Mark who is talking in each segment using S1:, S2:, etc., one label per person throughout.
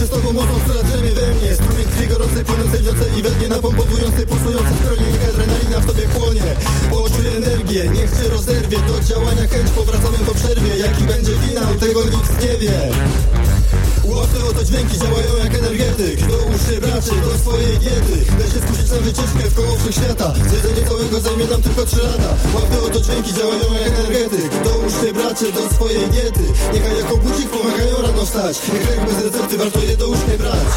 S1: Jestem z tobą mocą, która drzemie we mnie. Strumień krwi gorącej, płynącej wioce i we dnie Napompowujący, pulsujący stronie Niech adrenalina w tobie płonie Poczuj energię, niech cię rozerwie Do działania chęć, powracamy po przerwie. Jaki będzie finał, tego nikt nie wie. Łowcy oto dźwięki działają jak energetyk. Do uszy braczy, do swojej diety. Daj się skusić na wycieczkę w koło wszechświata. Zjedzenie całego zajmie nam tylko 3 lata. Ławne oto dźwięki działają jak energetyk. Się bracie do swojej diety. Niechaj jako budzik pomagają rano wstać Niechaj bez recepty warto je do nie brać.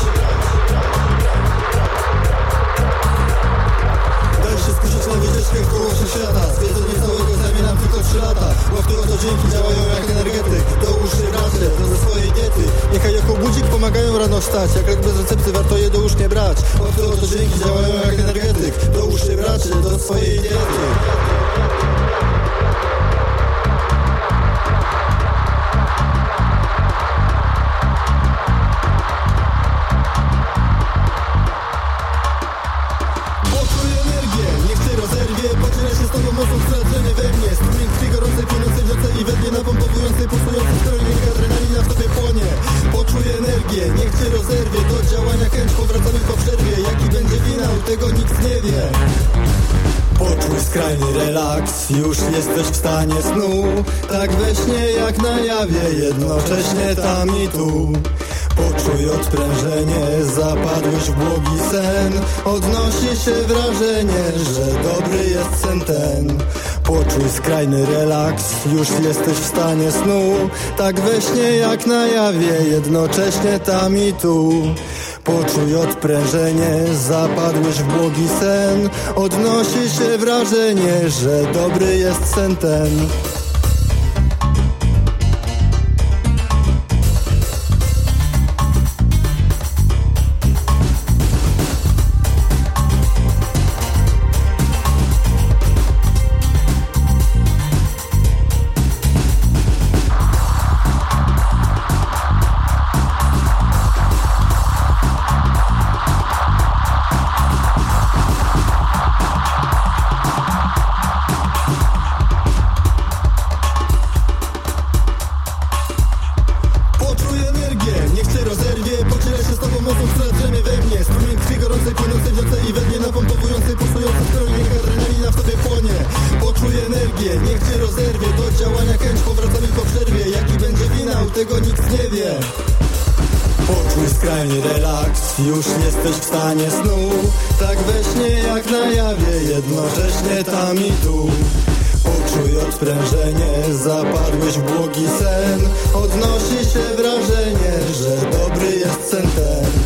S1: Daj się skusić na wycieczkę koło wszechświata Zjedzenie całego zajmie nam tylko 3 lata. Łapy oto dźwięki działają jak energetyk. Dołóż się bracie do swojej diety. Niechaj jako budzik pomagają rano wstać. Jak lek bez recepty warto je do nie brać. Łapy oto dźwięki działają jak energetyk. Dołóż się bracie do swojej diety Poczuj energię, niech cię rozerwie Do działania chęć, powracamy po przerwie. Jaki będzie finał, tego nikt nie wie. Poczuj skrajny relaks, już jesteś w stanie snu. Tak we śnie jak na jawie, jednocześnie tam i tu Poczuj odprężenie, zapadłeś w błogi sen. Odnosi się wrażenie, że dobry jest sen ten. Poczuj skrajny relaks, już jesteś w stanie snu. Tak we śnie jak na jawie, jednocześnie tam i tu. Poczuj odprężenie, zapadłeś w błogi sen. Odnosi się wrażenie, że dobry jest sen ten tego nikt nie wie. Poczuj skrajny relaks, już jesteś w stanie snu. Tak we śnie jak na jawie, jednocześnie tam i tu. Poczuj odprężenie, zapadłeś w błogi sen. Odnosi się wrażenie, że dobry jest sen ten